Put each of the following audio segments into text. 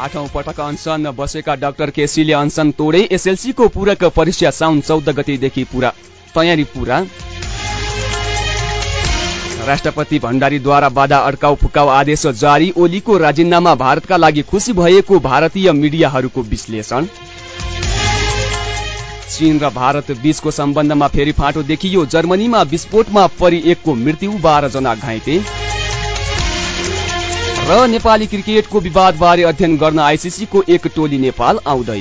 आठौं पटक अनसन बसेका डाक्टर केसीले अनसन तोडे। एसएलसीको पूरक परीक्षा साउन चौध गतेदेखि पुरा। तयारी पूरा। राष्ट्रपति भण्डारीद्वारा बाधा अड्काउ फुकाउ आदेश जारी। ओलीको राजिनामा भारतका लागि खुसी भएको भारतीय मिडियाहरूको विश्लेषण। चीन र भारत बीचको सम्बन्धमा फेरि फाँटो देखियो। जर्मनीमा विस्फोटमा परि एकको मृत्यु बाह्र जना घाइते। र नेपाली क्रिकेटको विवादबारे अध्ययन गर्न आइसिसीको एक टोली नेपाल आउँदै।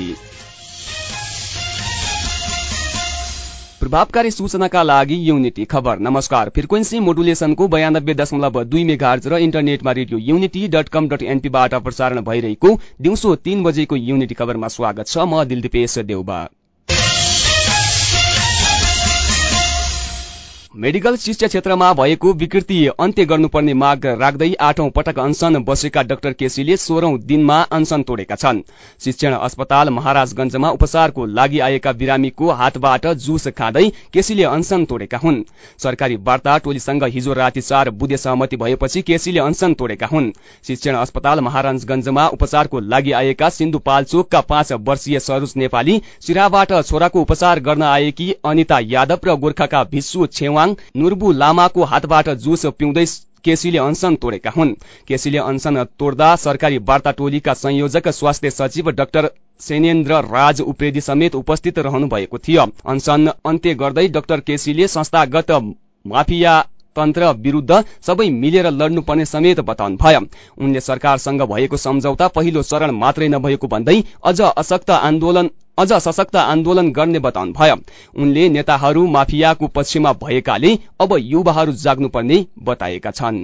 प्रभावकारी सूचनाका लागि युनिटी खबर। नमस्कार। फ्रिक्वेन्सी मोडुलेसनको बयानब्बे दशमलव दुई मेगार्ज र इन्टरनेटमा radio unity dot com dot एनपीबाट प्रसारण भइरहेको दिउँसो तीन बजेको युनिटी खबरमा स्वागत छ। म दिलदीपेश देउबा। मेडिकल शिक्षा क्षेत्रमा भएको विकृति अन्त्य गर्नुपर्ने माग राख्दै आठौं पटक अनसन बसेका डाक्टर केसीले सोह्रौं दिनमा अनसन तोडेका छन्। शिक्षण अस्पताल महाराजगंजमा उपचारको लागि आएका बिरामीको हातबाट जुस खाँदै केसीले अनसन तोडेका हुन्। सरकारी वार्ता टोलीसँग हिजो राति चार बुधे सहमति भएपछि केसीले अनसन तोडेका हुन्। शिक्षण अस्पताल महाराजगंजमा उपचारको लागि आएका सिन्धुपाल्चोकका पाँच वर्षीय सरोज नेपाली सिराबाट छोराको उपचार गर्न आएकी अनिता यादव र गोर्खाका भिस्सु छेवा तामाङ नुर्बु लामाको हातबाट जुस पिउँदै केसीले अनसन तोडेका हुन्। केसीले अनसन तोड्दा सरकारी वार्ता टोलीका संयोजक स्वास्थ्य सचिव डाक्टर सेनेन्द्र राज उप्रेती समेत उपस्थित रहनु भएको थियो। अनसन अन्त्य गर्दै डाक्टर केसीले संस्थागत माफिया तन्त्र विरूद्ध सबै मिलेर लड्नुपर्ने समेत बताउनु भयो उनले सरकारसँग भएको सम्झौता पहिलो चरण मात्रै नभएको भन्दै अझ अशक्त आन्दोलन अझ सशक्त आन्दोलन गर्ने बताउनु भयो। उनले नेताहरू माफियाको पक्षमा भएकाले अब युवाहरू जाग्नुपर्ने बताएका छन्।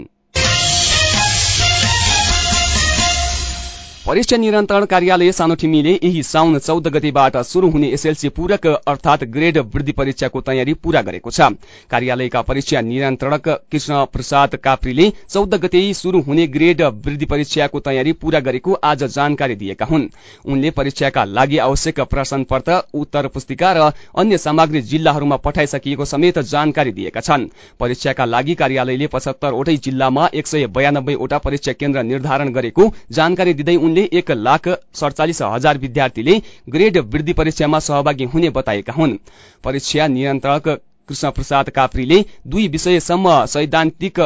परीक्षा नियन्त्रण कार्यालय सानोठिमीले यही साउन चौध गतिबाट शुरू हुने एसएलसी पूरक अर्थात ग्रेड वृद्धि परीक्षाको तयारी पूरा गरेको छ। कार्यालयका परीक्षा नियन्त्रणक कृष्ण प्रसाद काप्रीले चौध गते शुरू हुने ग्रेड वृद्धि परीक्षाको तयारी पूरा गरेको आज जानकारी दिएका हुन्। उनले परीक्षाका लागि आवश्यक प्रश्न पत्र उत्तर पुस्तिका र अन्य सामग्री जिल्लाहरूमा पठाइसकिएको समेत जानकारी दिएका छन्। परीक्षाका लागि कार्यालयले पचहत्तरवटै जिल्लामा एक सय बयानब्बेवटा परीक्षा केन्द्र निर्धारण गरेको जानकारी दिँदै उनले एक लाख सडचालिस हजार विद्यार्थीले ग्रेड वृद्धि परीक्षामा सहभागी हुने बताएका हुन्। परीक्षा नियन्त्रक कृष्ण प्रसाद काप्रीले दुई विषयसम्म सैद्धान्तिक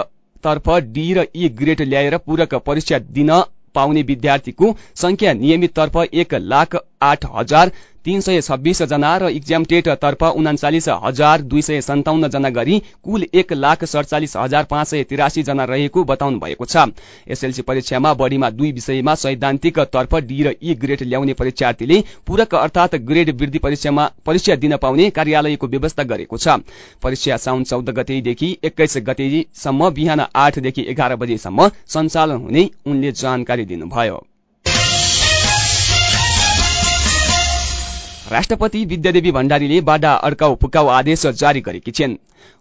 तर्फ डी र ई ग्रेड ल्याएर पूरक परीक्षा दिन पाउने विद्यार्थीको संख्या नियमित तर्फ एक लाख आठ हजार तीन सय छब्बिस जना र इक्जामटेट तर्फ उनाचालिस हजार दुई सय सन्ताउन्न जना गरी कुल एक लाख सडचालिस हजार पाँच सय तिरासी जना रहेको बताउनु भएको छ। एसएलसी परीक्षामा बढ़ीमा दुई विषयमा सैद्धान्तिक तर्फ डी र ई ग्रेड ल्याउने परीक्षार्थीले पूरक अर्थात ग्रेड वृद्धि परीक्षामा परीक्षा दिन पाउने कार्यालयको व्यवस्था गरेको छ। परीक्षा साउन चौध गतेदेखि एक्काइस गतेसम्म बिहान आठदेखि एघार बजेसम्म सञ्चालन हुने उनले जानकारी दिनुभयो। राष्ट्रपति विद्यादेवी भण्डारीले बाडा अड्काउ फुकाउ आदेश जारी गरेकी छिन्।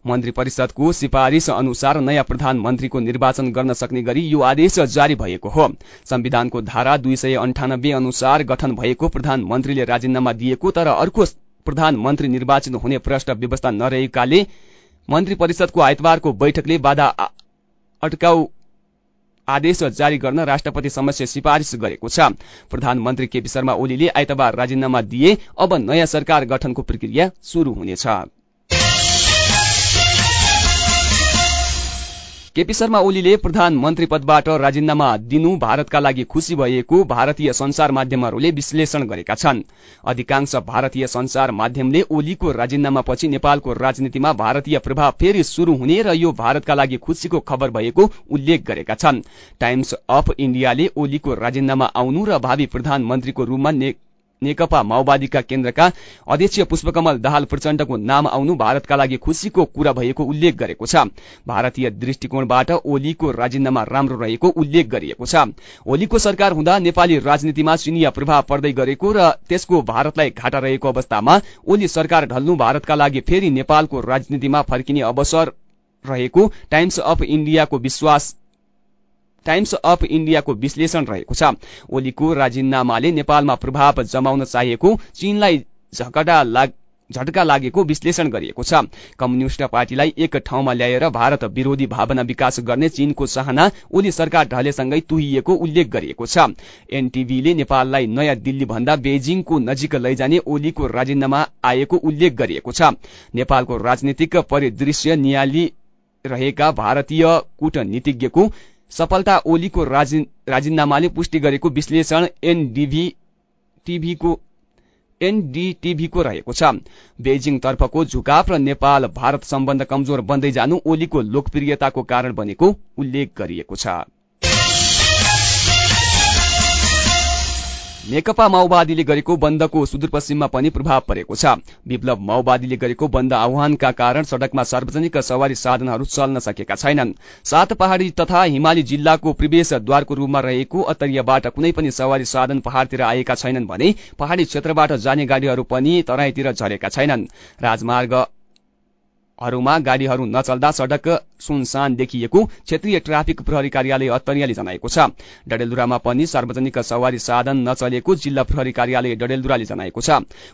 मन्त्री परिषदको सिफारिश अनुसार नयाँ प्रधानमन्त्रीको निर्वाचन गर्न सक्ने गरी यो आदेश जारी भएको हो। संविधानको धारा दुई सय अन्ठानब्बे अनुसार गठन भएको प्रधानमन्त्रीले राजीनामा दिएको तर अर्को प्रधानमन्त्री निर्वाचित हुने प्रष्ट व्यवस्था नरहेकाले मन्त्री परिषदको आइतबारको बैठकले बाधा अड्काउ आदेश जारी गर्न राष्ट्रपति समक्ष सिफारिस गरेको छ। प्रधानमन्त्री केपी शर्मा ओलीले आइतबार राजीनामा दिए अब नयाँ सरकार गठनको प्रक्रिया शुरू हुनेछ। केपी शर्मा ओलीले प्रधानमन्त्री पदबाट राजीनामा दिनु भारतका लागि खुशी भएको भारतीय संचार माध्यमहरूले विश्लेषण गरेका छन्। अधिकांश भारतीय संचार माध्यमले ओलीको राजीनामापछि नेपालको राजनीतिमा भारतीय प्रभाव फेरि शुरू हुने र यो भारतका लागि खुशीको खबर भएको उल्लेख गरेका छन्। टाइम्स अफ इण्डियाले ओलीको राजीनामा आउनु र भावी प्रधानमन्त्रीको रूपमा नेकपा माओवादीका केन्द्रका अध्यक्ष पुष्पकमल दाहाल प्रचण्डको नाम आउनु भारतका लागि खुशीको कुरा भएको उल्लेख गरेको छ। भारतीय दृष्टिकोणबाट ओलीको राजीनामा राम्रो रहेको उल्लेख गरिएको छ। ओलीको सरकार हुँदा नेपाली राजनीतिमा चिनिया प्रभाव पर्दै गरेको र त्यसको भारतलाई घाटा रहेको अवस्थामा ओली सरकार ढल्नु भारतका लागि फेरि नेपालको राजनीतिमा फर्किने अवसर रहेको टाइम्स अफ इण्डियाको विश्वास टाइम्स अफ इण्डियाको विश्लेषण रहेको छ। ओलीको राजीनामाले नेपालमा प्रभाव जमाउन चाहिएको चीनलाई झगडा झट्का लागेको विश्लेषण गरिएको छ। कम्युनिष्ट पार्टीलाई एक ठाउँमा ल्याएर भारत विरोधी भावना विकास गर्ने चीनको चाहना ओली सरकार ढलेसँगै तुहिएको उल्लेख गरिएको छ। एनटीभीले नेपाललाई नयाँ दिल्ली भन्दा बेजिङको नजिक लैजाने ओलीको राजीनामा आएको उल्लेख गरिएको छ। नेपालको राजनीतिक परिदृश्य नियाली रहेका भारतीय कूटनीतिज्ञको सफलता ओलीको राजीनामाले पुष्टि गरेको विश्लेषण एनडीभी टिभीको एनडीटीभीको रहेको छ। बेजिङ तर्फको झुकाव र नेपाल भारत सम्बन्ध कमजोर बन्दै जानु ओलीको लोकप्रियताको कारण बनेको उल्लेख गरिएको छ। नेकपा माओवादीले गरेको बन्दको सुदूरपश्चिममा पनि प्रभाव परेको छ। विप्लव माओवादीले गरेको बन्द आह्वानका कारण सड़कमा सार्वजनिक सवारी साधनहरू चल्न सकेका छैनन्। सात पहाड़ी तथा हिमाली जिल्लाको प्रवेशद्वारको रूपमा रहेको अतरियाबाट कुनै पनि सवारी साधन पहाड़तिर आएका छैनन् भने पहाड़ी क्षेत्रबाट जाने गाड़ीहरू पनि तराईतिर झरेका छैनन्। राजमार्ग हरूमा गाड़ीहरू नचल्दा सड़क सुनसान देखिएको क्षेत्रीय ट्राफिक प्रहरी कार्यालय अत्तरियाले जनाएको छ। डडेलधुरामा पनि सार्वजनिक सवारी साधन नचलेको जिल्ला प्रहरी कार्यालय डडेलधुराले जनाएको छ।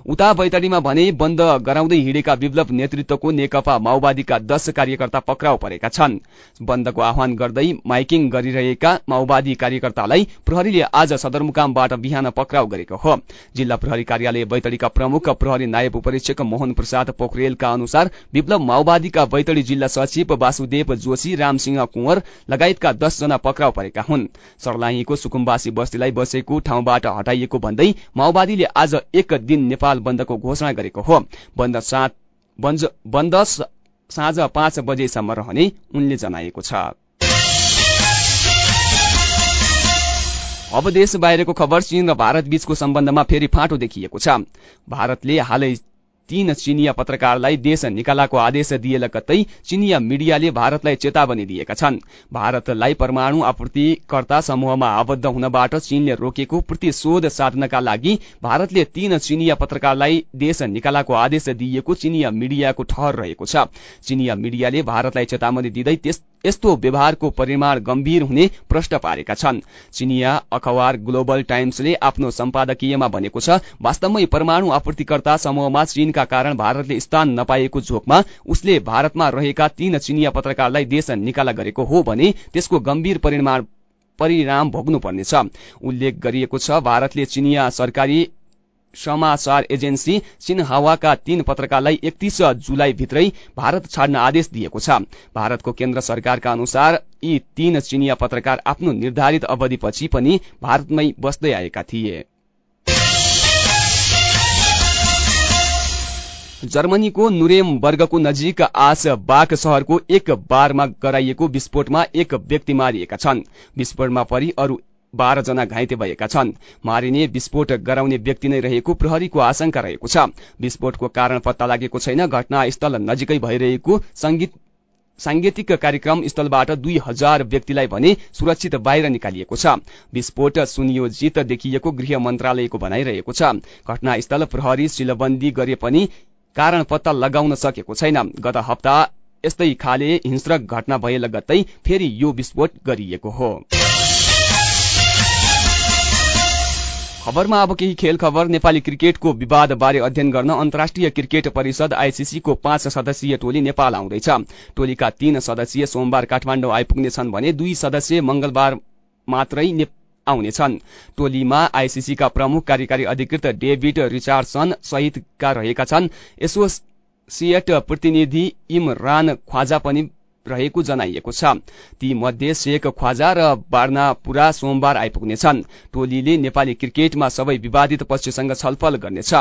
उता बैतडीमा भने बन्द गराउँदै हिँडेका विप्लव नेतृत्वको नेकपा माओवादीका दश कार्यकर्ता पक्राउ परेका छन्। बन्दको आह्वान गर्दै माइकिङ गरिरहेका माओवादी कार्यकर्तालाई प्रहरीले आज सदरमुकामबाट बिहान पक्राउ गरेको हो। जिल्ला प्रहरी कार्यालय बैतडीका प्रमुख प्रहरी नायब उपरीक्षक मोहन प्रसाद पोखरेलका अनुसार विप्लव माओवादीका बैतडी जिल्ला सचिव वासुदेव जोशी रामसिंह कुंवर लगायतका दसजना पक्राउ परेका हुन्। सर्लाहीको सुकुम्बासी बस्तीलाई बसेको ठाउँबाट हटाइएको भन्दै माओवादीले आज एक दिन नेपाल बन्दको घोषणा गरेको हो। बन्द साँझ पाँच बजेसम्म रहने उनले जनाएको छ। अब देश बाहिरको खबर चीन र भारत बीचको सम्बन्धमा फेरि फाँटो देखिएको छ। भारतले हालै तीन चिनिया पत्रकारलाई देश निकालाको आदेश दिए लगत्तै चिनिया मिडियाले भारतलाई चेतावनी दिएका छन्। भारतलाई परमाणु आपूर्तिकर्ता समूहमा आबद्ध हुनबाट चीनले रोकेको प्रतिशोध साध्नका लागि भारतले तीन चिनिया पत्रकारलाई देश निकालाको आदेश दिएको चिनिया मिडियाको ठहर रहेको छ। चिनिया मिडियाले भारतलाई चेतावनी दिँदै यस्तो व्यवहारको परिमाण गम्भीर हुने प्रश्न पारेका छन्। चिनिया अखबार ग्लोबल टाइम्सले आफ्नो सम्पादकीयमा भनेको छ वास्तवमै परमाणु आपूर्तिकर्ता समूहमा चीनका कारण भारतले स्थान नपाएको झोकमा उसले भारतमा रहेका तीन चिनिया पत्रकारलाई देश निकाला गरेको हो भने त्यसको गम्भीर परिणाम भोग्नुपर्नेछ। उल्लेख गरिएको छ भारतले चिनिया सरकारी समाचार एजेन्सी सिनहावाका तीन पत्रकारलाई एकतीस जुलाई भित्रै भारत छाड्न आदेश दिएको छ। भारतको केन्द्र सरकारका अनुसार यी तीन चिनिया पत्रकार आफ्नो निर्धारित अवधिपछि पनि भारतमै बस्दै आएका थिए। जर्मनीको नुरेम वर्गको नजिक आज बाक शहरको एक बारमा गराइएको विस्फोटमा एक व्यक्ति मारिएका छन्। विस्फोटमा परि अरू बाह्र जना घाइते भएका छन्। मारिने विस्फोट गराउने व्यक्ति नै रहेको प्रहरीको आशंका रहेको छ। विस्फोटको कारण पत्ता लागेको छैन। घटनास्थल नजिकै भइरहेको संगीत सांगीतिक कार्यक्रम स्थलबाट दुई हजार व्यक्तिलाई भने सुरक्षित बाहिर निकालिएको छ। विस्फोट सुनियोजित देखिएको गृह मन्त्रालयको भनाइरहेको छ। घटनास्थल प्रहरी सिलबन्दी गरे पनि कारण पत्ता लगाउन सकेको छैन। गत हप्ता यस्तै खाले हिंस्रक घटना भए लगत्तै फेरि यो विस्फोट गरिएको हो। खबरमा अब केही खेल खबर नेपाली क्रिकेटको विवाद बारे अध्ययन गर्न अन्तर्राष्ट्रिय क्रिकेट परिषद आइसिसीको पाँच सदस्यीय टोली नेपाल आउँदैछ। टोलीका तीन सदस्यीय सोमबार काठमाडौँ आइपुग्नेछन् भने दुई सदस्य मंगलबार मात्रै आउनेछन्। टोलीमा आइसिसीका प्रमुख कार्यकारी अधिकृत डेभिड रिचार्डसन सहितका रहेका छन्। एसोसिएट प्रतिनिधि इमरान ख्वाजा पनि रहेको जनाइएको छ। ती मध्ये शेख ख्वाजा र बार्नापुरा सोमबार आइपुग्नेछन्। टोलीले नेपाली क्रिकेटमा सबै विवादित पक्षसँग छलफल गर्नेछ।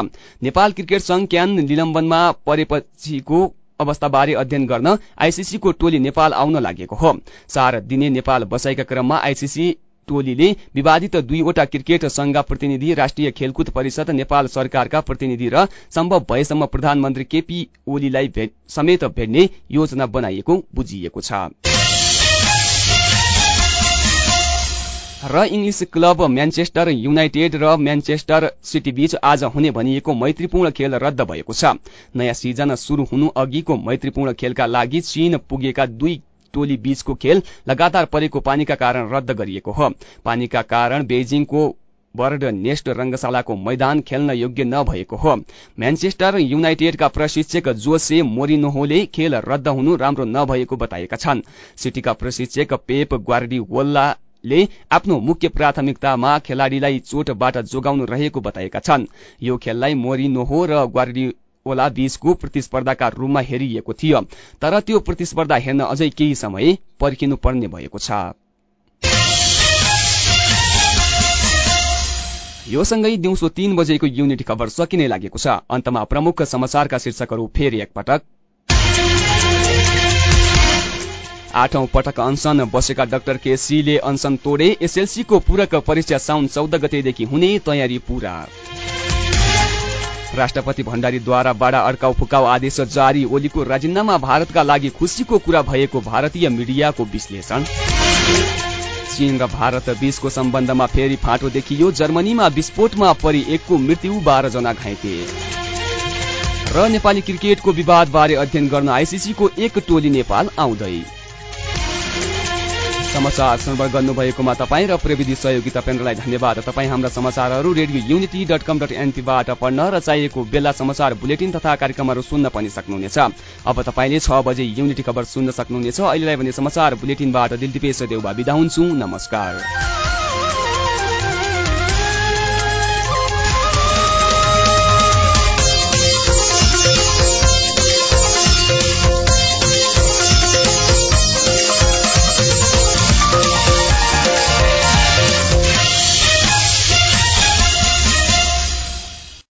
नेपाल क्रिकेट संघ क्यान निलम्बनमा परेपछिको अवस्थाबारे अध्ययन गर्न आइसिसीको टोली नेपाल आउन लागेको हो। चार दिने नेपाल बसाइका क्रममा आइसिसी टोलीले विवादित दुईवटा क्रिकेट संघका प्रतिनिधि राष्ट्रिय खेलकुद परिषद नेपाल सरकारका प्रतिनिधि र सम्भव भएसम्म प्रधानमन्त्री केपी ओलीलाई समेत भेट्ने योजना बनाइएको बुझिएको छ। र इङ्ग्लिस क्लब म्यान्चेस्टर युनाइटेड र म्यान्चेस्टर सिटी बीच आज हुने भनिएको मैत्रीपूर्ण खेल रद्द भएको छ। नयाँ सिजन शुरू हुनु अघिको मैत्रीपूर्ण खेलका लागि चीन पुगेका दुई टोली बीचको खेल लगातार परेको पानीका कारण रद्द गरिएको हो। पानीका कारण बेजिङको बर्ड नेस्ट रंगशालाको मैदान खेल्न योग्य नभएको हो। म्यान्चेस्टर युनाइटेडका प्रशिक्षक जोसे मोरिनोहोले खेल रद्द हुनु राम्रो नभएको बताएका छन्। सिटीका प्रशिक्षक पेप ग्वार्डिओल्ला ले आफ्नो मुख्य प्राथमिकतामा खेलाड़ीलाई चोटबाट जोगाउनु रहेको बताएका छन्। यो खेललाई मोरिनोहो र ग्वार्डी ओला बीचको प्रतिस्पर्धाका रूपमा हेरिएको थियो। तर त्यो प्रतिस्पर्धा हेर्न अझै केही समय पर्खिनु पर्ने भएको छ। यो सँगै दिउँसो तीन बजेको युनिट खबर सकिने लागेको छ। अन्तमा प्रमुख समाचारका शीर्षकहरू फेरि एकपटक। आठौं पटक अनसन बसेका डाक्टर केसीले अनसन तोडे एसएलसीको पूरक परीक्षा साउन चौध गतेदेखि हुने तयारी पूरा। राष्ट्रपति भण्डारीद्वारा बाडा अड्काउ फुकाउ आदेश जारी। ओलीको राजीनामा भारतका लागि खुसीको कुरा भएको भारतीय मिडियाको विश्लेषण। चीन र भारत बीचको सम्बन्धमा फेरि फाँटो देखियो। जर्मनीमा विस्फोटमा परि एकको मृत्यु बाह्र जना घाइते। र नेपाली क्रिकेटको विवादबारे अध्ययन गर्न आइसिसीको एक टोली नेपाल आउँदै। समाचार श्रवण गर्नुभएकोमा तपाईँ र प्रविधि सहयोगी तपेन्द्रलाई धन्यवाद। तपाईँ हाम्रा समाचारहरू radio unity dot com dot एनपीबाट पढ्न र चाहिएको बेला समाचार बुलेटिन तथा कार्यक्रमहरू सुन्न पनि सक्नुहुनेछ। अब तपाईँले छ बजे युनिटी खबर सुन्न सक्नुहुनेछ। अहिलेलाई भने समाचार बुलेटिनबाट दिलदिपेश देउबा बिदा हुन्छु। नमस्कार।